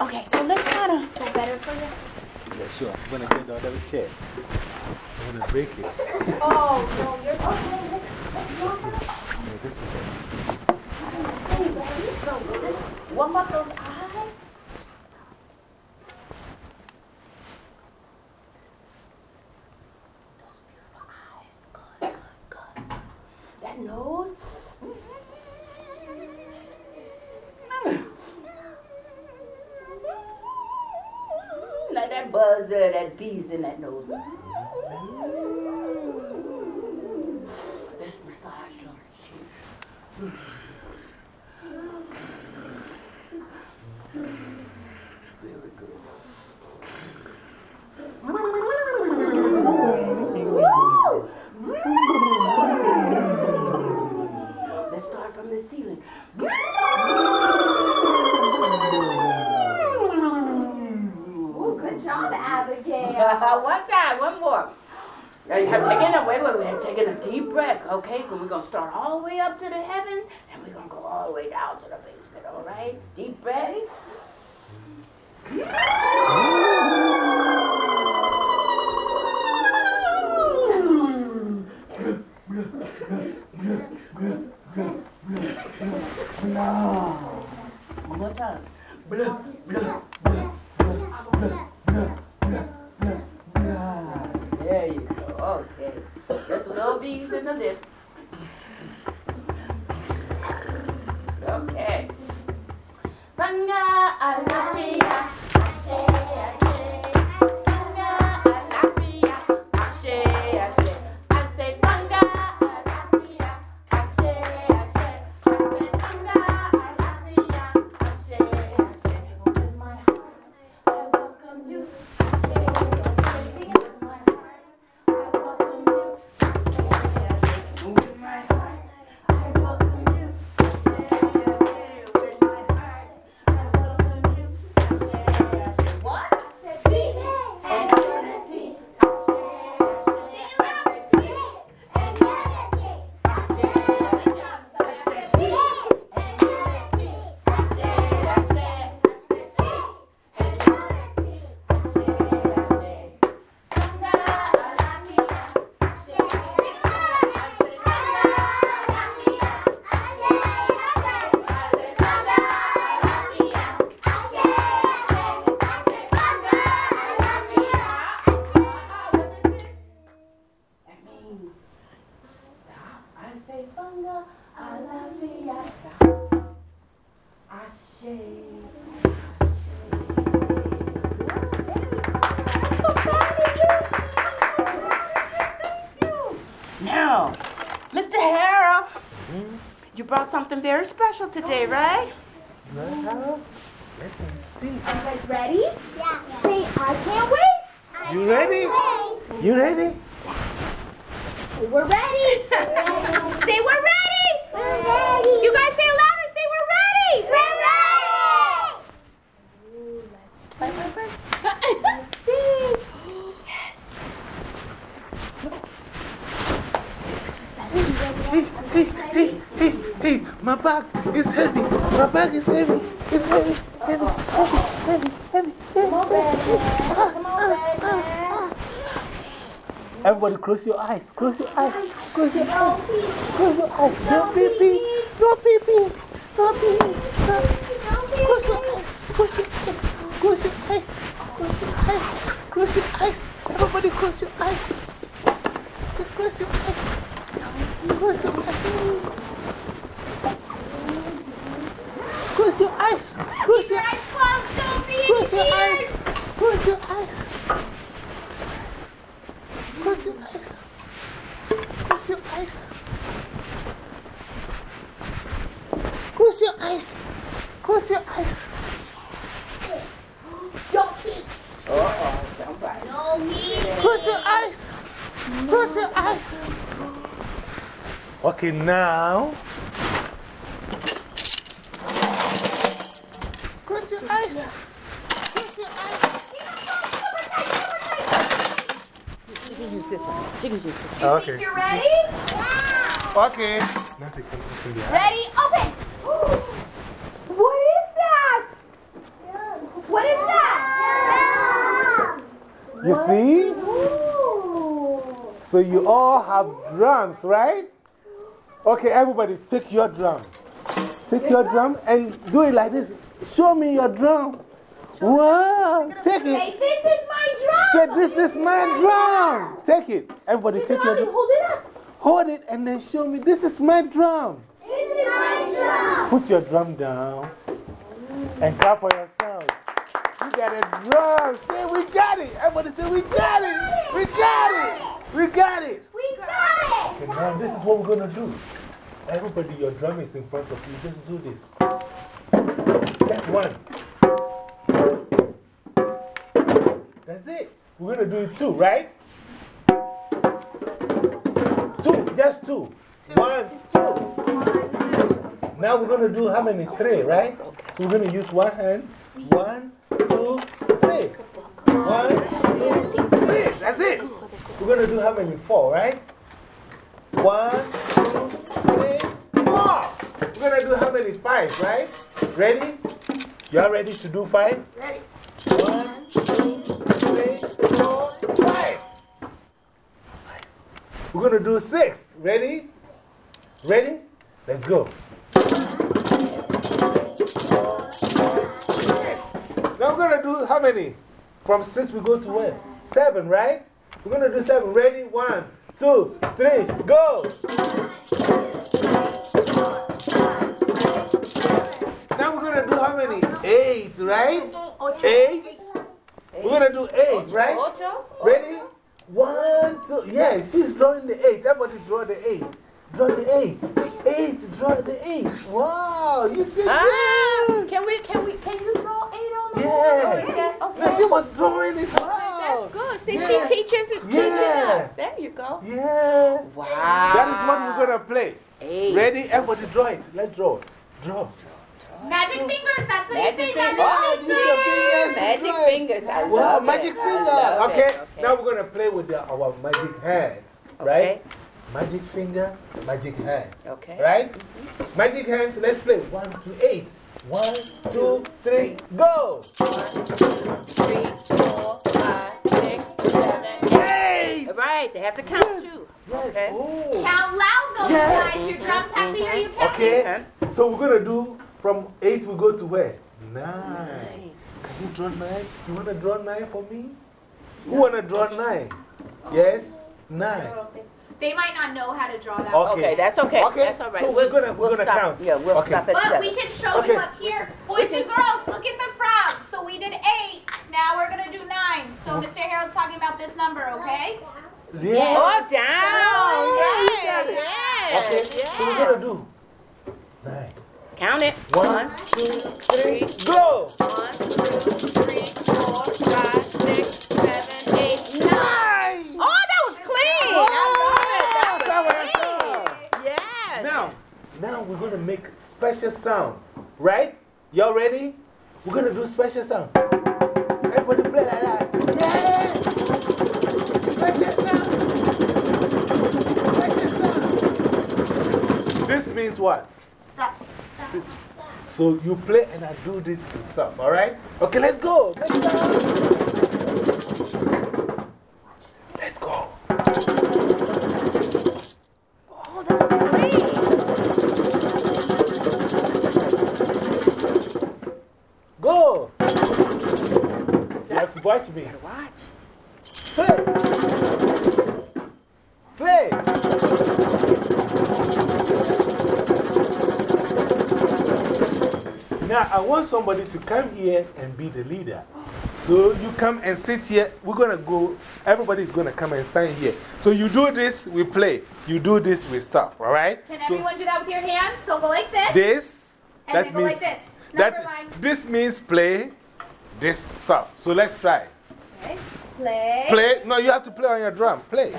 Okay, so let's kind of. Is that better for you? Yeah, sure. I'm going to get the other chair. I'm going to break it. oh, no, you're okay. Yeah, this one. One more in that nose. deep breath, okay? We're going to start all the way up to the heaven, and we're going to go all the way down to the basement, all right? Deep breath. One more time. Alhamdulillah. Very special today, oh. right? Let's see. Are you guys ready? Yeah. Say, I can't wait. You ready? You ready? We're ready. say, we're ready. We're ready. You guys say it louder. Say, we're ready. We're ready. Let's see. Hey, hey, hey, hey, bag is heavy. My bag is heavy. It's heavy, heavy, heavy, heavy, heavy. Come on, baby. Come on, baby. Everybody close your eyes. Close your eyes. Close your eyes. Close your eyes. No pee pee. No pee pee. No pee pee. Close your eyes. Close your eyes. Close your eyes. Close your eyes. Close your eyes. Everybody close your eyes. Close your eyes. Close your eyes. Close your eyes. Close your eyes. Close your eyes. Close your eyes. Close your eyes. Close your eyes. Close your eyes. Close your eyes. Don't peek. Uh-oh, somebody. No peek. Close your eyes. Close your eyes. Okay, now. Close your eyes. Close your eyes. She can use this one. She can use this one. Okay. You're ready? Okay. Nothing open the eye. Ready? Open. What is that? What is that? You see? Ooh. So you all have drums, right? Okay, everybody, take your drum. Take your drum and do it like this. Show me your drum. Wow. Take it. Say, it. this is my drum. Say, this is my drum. Take it. Everybody, take your drum. hold it up. Hold it and then show me. This is my drum. This is my drum. Put your drum down and clap for yourselves. You got a drum. Say, we got it. Everybody say, we got it. We got it. We got it. We got Okay, it. now this is what we're going to do. Everybody, your drum is in front of you. Just do this. That's one. That's it. We're going to do it two, right? Two, just two. One, two. Now we're going to do how many? Three, right? So we're going to use one hand. One, two, three. One, two, three. That's it. We're going to do how many? Four, right? One, two, three, four. We're going to do how many? Five, right? Ready? Y'all ready to do five? Ready. We're going to do six. Ready? Ready? Let's go. Six. Now we're going to do how many? From six, we go to where? Seven, right? We're going to do seven. Ready? One, two, three, go. Now we're going to do how many? Eight, right? Eight. We're going to do eight, right? Ready? One, two. Yeah, she's drawing the eight. Everybody draw the eight. Draw the eight. Eight, draw the eight. Wow, you did Ah, good. can we, can we, can you draw eight on the Yeah. board? Oh, yeah, okay. No, she was drawing it. That's Wow. good. See, Yeah. she teaches, teaches Yeah. us. There you go. Yeah. Wow. That is what we're going to play. Eight. Ready? Everybody draw it. Let's draw. Draw. Magic fingers. That's what Magic you say. fingers. Magic Oh, fingers. use fingers. Magic fingers. I Wow, magic it. I finger. Okay. It. Now we're going to play with the, our magic hands. Okay. Right? Magic finger, magic hand. Okay. Right? Magic hands, let's play. One, two, eight. One, two, three, go! Three, four, five, six, seven, eight. Eight! Right, they have to count too. Yes. Okay. Oh. Count loud though, Yeah. guys. Your drums have to hear you count. Okay. So we're going to do from eight, we go to where? Nine. Can you draw nine? You want to draw nine for me? Who want to draw nine? Yes? Nine. They might not know how to draw that. Okay. Okay, that's okay. Okay, That's all right. so we'll, we're gonna- we're we'll gonna stop. count. Yeah, we'll Okay. stop at But seven. we can show Okay. you up here. Boys and girls, look at the frogs. So we did eight. Now we're going to do nine. So mm-hmm. Mr. Harold's talking about this number, okay? Yeah. Oh, down. Oh, yeah, Yes, yes, Okay, yes. so we're gonna do nine. Count it. One, One, two, three, go! one, two, three, gonna make special sound, right? Y'all ready? We're gonna do special sound. Everybody play like that. Yeah! Special sound. Special sound. This means what? Stop. So you play and I do this and stuff, alright? Okay, let's go. Let's go. Somebody to come here and be the leader. So you come and sit here. We're going to go, everybody's going to come and stand here. So you do this, we play. You do this, we stop, all right? Can So everyone do that with your hands? So go like this. this, And that then go means, like this. that, line. this means play, this stop. So let's try. Okay. Play. Play. No, you have to play on your drum. Play.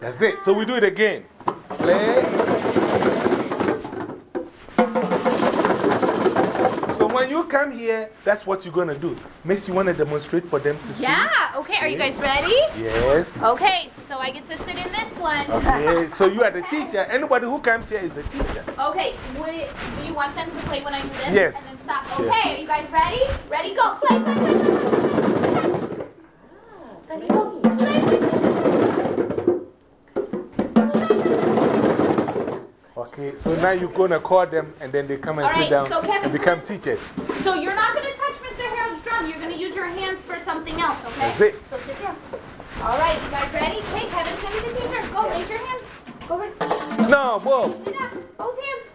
That's it. So we do it again. Play. When you come here, that's what you're going to do. Miss, you want to demonstrate for them to see? Yeah. Okay. Are you guys ready? Yes. Okay. So I get to sit in this one. Okay. So you are the teacher. Anybody who comes here is the teacher. Okay. Would it, do you want them to play when I do this? Yes. And then stop. Yes. Okay. Are you guys ready? Ready? Go. Play. Play. Play. Okay. So now you're going to call them and then they come and All sit right, down so Kevin, and become teachers. So you're not going to touch Mr. Harold's drum. You're going to use your hands for something else, okay? That's it. So sit down. All right, you guys ready? Hey, Kevin's going to the teacher. Go, raise your hands. Go, raise. No, whoa. Sit up. Both hands.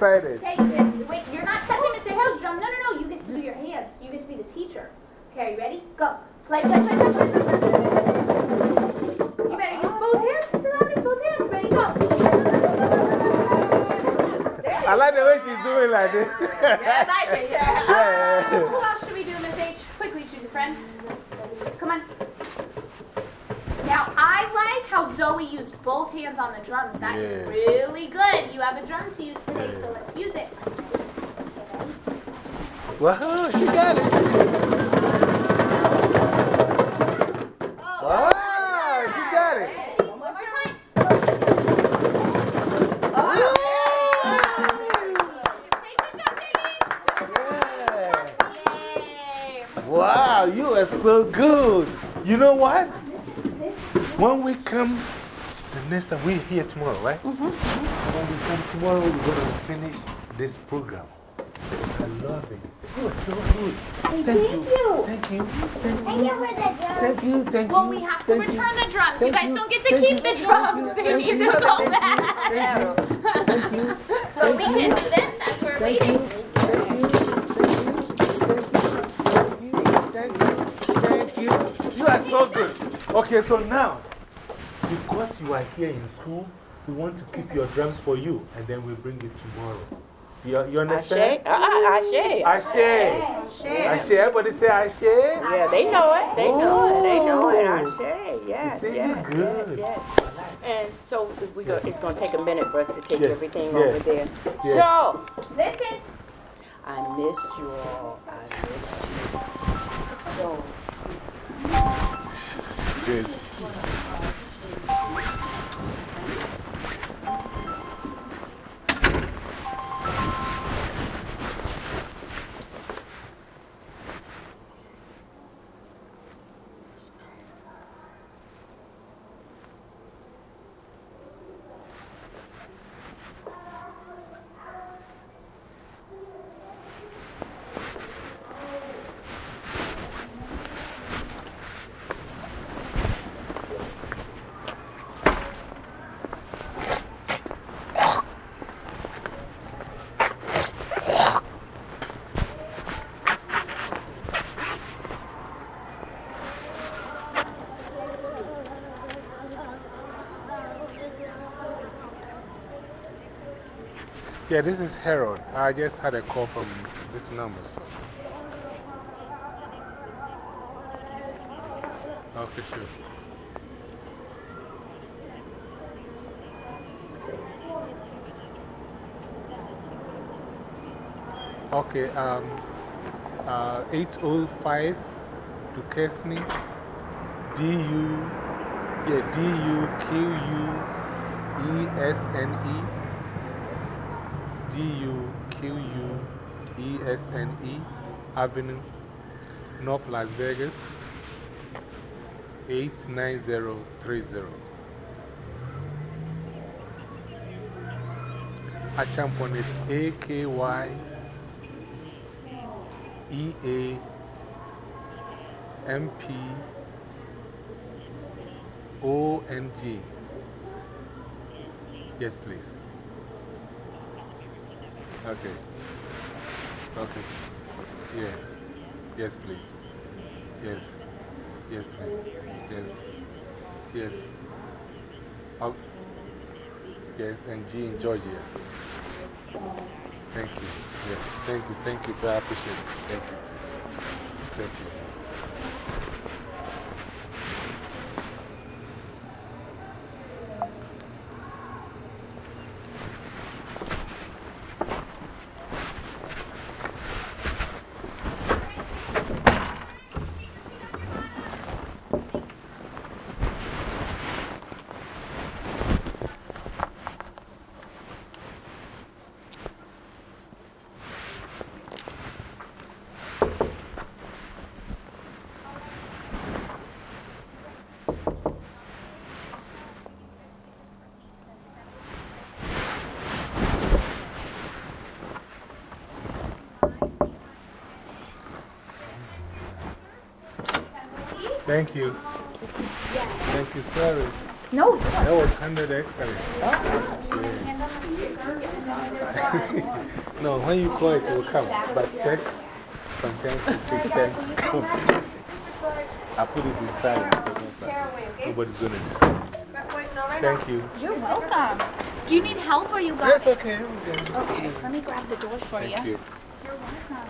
Excited. Hands on the drums. That is Yeah. really good. You have a drum to use today, so let's use it. Wow, she got it. Oh, wow, she got it. One more time. Say good job, Yeah. Jamie. Yay. Wow, you are so good. You know what? When we come, next we're here tomorrow, right? Mm -hmm. And when we come tomorrow, we're going to finish this program. I love it. It was so good. Thank, thank you. you. Thank you. Thank you. Thank you. Thank you. Thank you. Well, we have to return you. the drums. Thank you guys don't get to thank keep the drums. They need to go back. Thank you. Thank you. But we can do this as we're waiting. Thank you. Thank you. Thank you. You are so good. Okay, so now because you are here in school, we want to keep your drums for you and then we'll bring it tomorrow. You, you understand? Ashe? Uh-uh, Ashe. Ashe. Ashe. Everybody say Ashe. Yeah, they know it. They know it. They know it. Oh. Ashe. Yes, see, yes, you yes, yes. And so we go, it's going to take a minute for us to take Yes, everything yes, over there. yes. So, Listen. I missed you all. I missed you. So, Good. Yeah, this is Harold. I just had a call from this number. Okay, sure. Okay, um, uh, 805 to Kesney, D-U, yeah, D-U-Q-U-E-S-N-E. G U Q U E S N E Avenue, North Las Vegas, 89030. Akyeampong is A K Y E A M P O N G. Yes, please. Okay. Okay. Yeah. Yes, please. Yes. Yes, please. Yes. Yes. Oh. Yes, and G in Georgia. Thank you. Yeah. Thank you. Thank you. I appreciate it. Thank you. Thank you. Thank you. Thank you. Sorry. No, That was 100 excellent. no, when you call it, it will come. But text, sometimes it takes time to come. I put it inside. Nobody's going to disturb it. Thank you. you're welcome. Do you need help or you got That's okay. Okay, let me grab the doors for Thank you. You're welcome.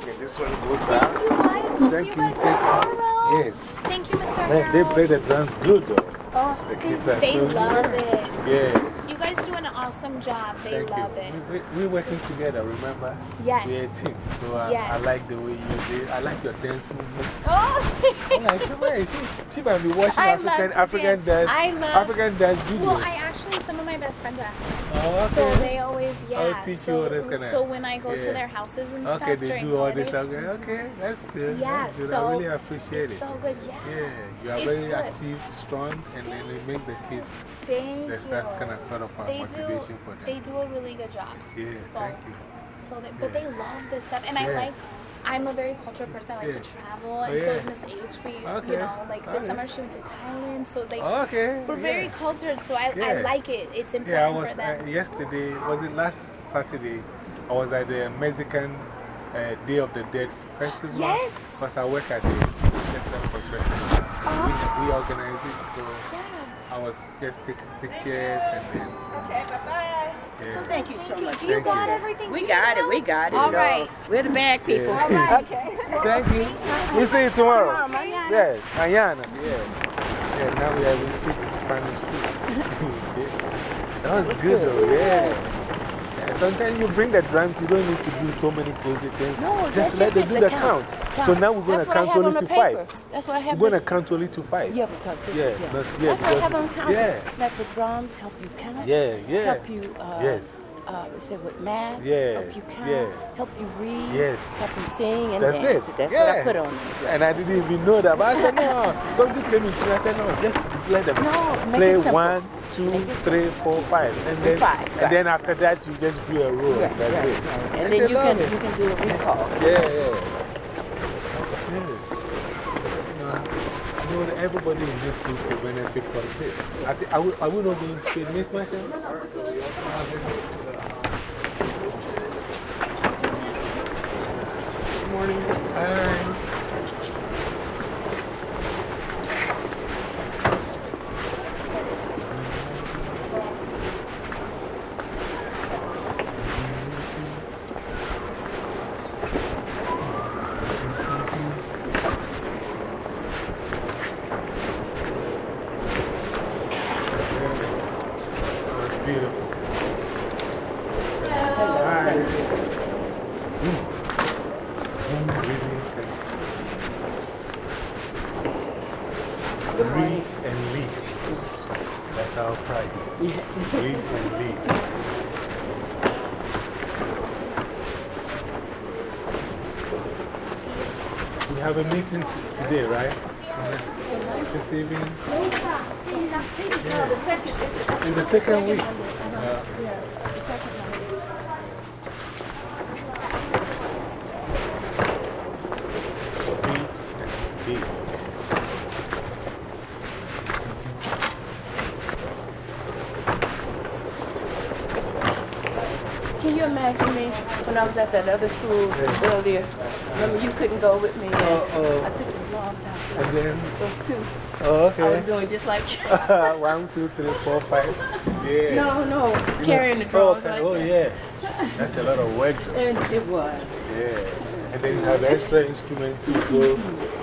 Okay, this one goes out. Thank you guys. We'll Thank see you you, guys you. tomorrow. Yes. Thank you, Mr. Man, they play the drums good though. Oh, The kids are they so love good. it. Yeah. You guys do an awesome job. They Thank love you. it. We, we, we're working together, remember? Yes. We're a team. So I, Yes. I like the way you do I like your dance movement. Oh, I'm like, she, she might be watching I African, African dance. I love- African dance videos. well, I actually, some of my best friends are African. oh, So they always, yeah. I'll teach you so, all this kinda- So when I go yeah. to their houses and okay, stuff they do all this. Okay, okay, that's good. Yeah, that's good. so I really appreciate it. so good, yeah. Yeah, you are It's very good. active, strong, and then they make the kids. Thank That's, you. that's kind of sort of a they motivation do, for them. They do a really good job. yeah, so- thank you. So they, but they love this stuff, and I like. I'm a very cultured person. I like Yeah. to travel, Oh, and so is Miss H. We, Okay. you know, like this Okay. summer she went to Thailand, so like Okay. we're very cultured. So I, I like it. It's important Yeah, I was for them. uh, yesterday, was it last Saturday? I was at the Mexican uh, Day of the Dead Festival. Yes. Because I work at the Center for Festival. we, we organized it. So I was just taking pictures and then. Okay, bye bye. Yeah. Thank you so much. You got everything? We got it, we got it. All you We're the bag people. Yeah. Okay. Thank you. We'll see you tomorrow. Tomorrow, mañana. Yeah, mañana. Yeah. Yeah, now we have to speak Spanish too. yeah. That was good though, yeah. Sometimes you bring the drums, you don't need to do so many crazy things. No, just let them do the the count. count. So now we're going to That's what I count only to paper. five. That's what I have. We're going to count only to five. Yeah, because this Yeah, is, yeah. not- yeah, That's what I have on count. yeah. Like the drums help you count. Yeah, yeah. Help you, uh, Yes. Uh, say with math. Yeah, Help you count. yeah. Help you read. Yes. Help you sing and That's dance. it. That's yeah. what I put on it. And I didn't even know that. But I said, no. Something came into me. I said, no, just let them No, play one, two, three, four, five. And then, Five, and right. then after that, you just do a roll. Right, That's right, it. And And then you can, it. you can do a recall. Yeah, yeah. You everybody in this school could benefit from this. I Are we, are we not going to say Miss Marshall? Morning. Hi. That's beautiful. Hi. Zoom. Zoom reading center. Read and lead. That's our pride. Read and lead. We have a meeting today, right? This evening. Yeah. In the second week. Read and lead. Can you imagine me when I was at that other school earlier? Remember, you couldn't go with me. Oh, and Uh-oh. I took the vlogs out. And then, Those two. oh, okay. I was doing just like. you. One, two, three, four, five. Yeah. no, no. You know- Carrying the oh, drawers like Oh, that. yeah. That's a lot of work, though. And it was. Yeah. And then you have extra instrument too, so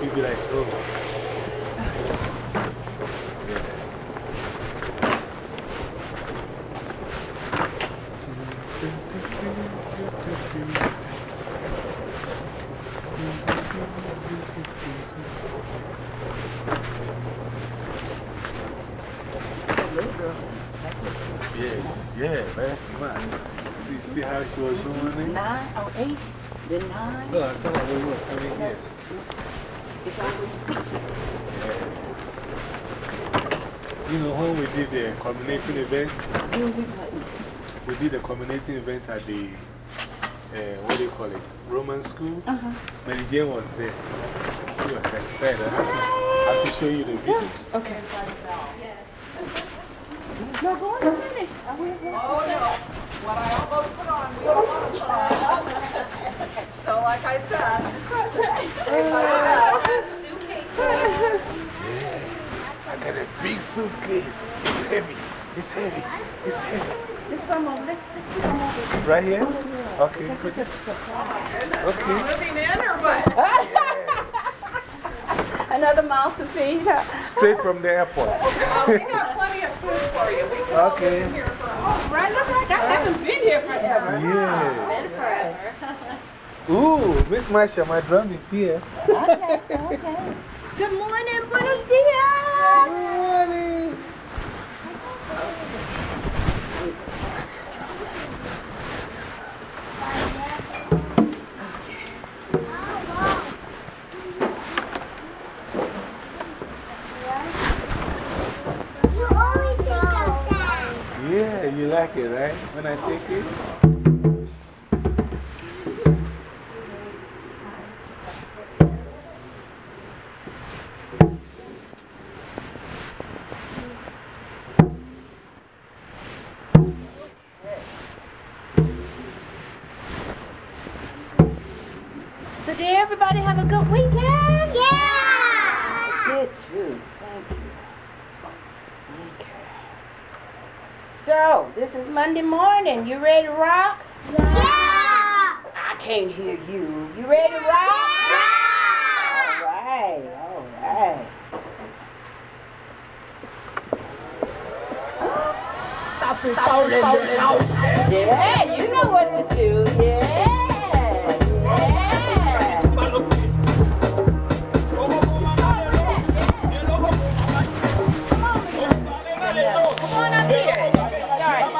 you'll be like, oh. Yeah, very smart. See, see how she was doing it? Nine or eight. The nine. Oh, I thought we were coming here. It's always You know, when we did the culminating event, we did the culminating event at the, uh, what do you call it, Roman school. Uh huh. Mary Jane was there. She was excited. I have to, I have to show you the video. Okay. No, go on Oh, no. What I almost put on, we almost put on. So like I said. I got a big suitcase. It's heavy. It's heavy. It's heavy. Let's put 'em over. Let's, let's put 'em over. Right here? Okay. put it- Okay. Moving in or what? Another mouth to feed. Straight from the airport. Uh, we have plenty of food for you. We can all Okay. live in here for a while. Right, look like I haven't been here forever. Yeah. Ooh, Miss Marsha, my drum is here. Okay, okay. Good morning, buenos dias. Good morning. You always think of that. Yeah, you like it, right? When I take it? So, did everybody have a good weekend? Yeah! did too. Thank you. Okay. So, this is Monday morning. You ready to rock? Yeah! I can't hear you. You ready to rock? Yeah! All right, all right. Stop it, stop it, stop it. Yeah, you know what to do.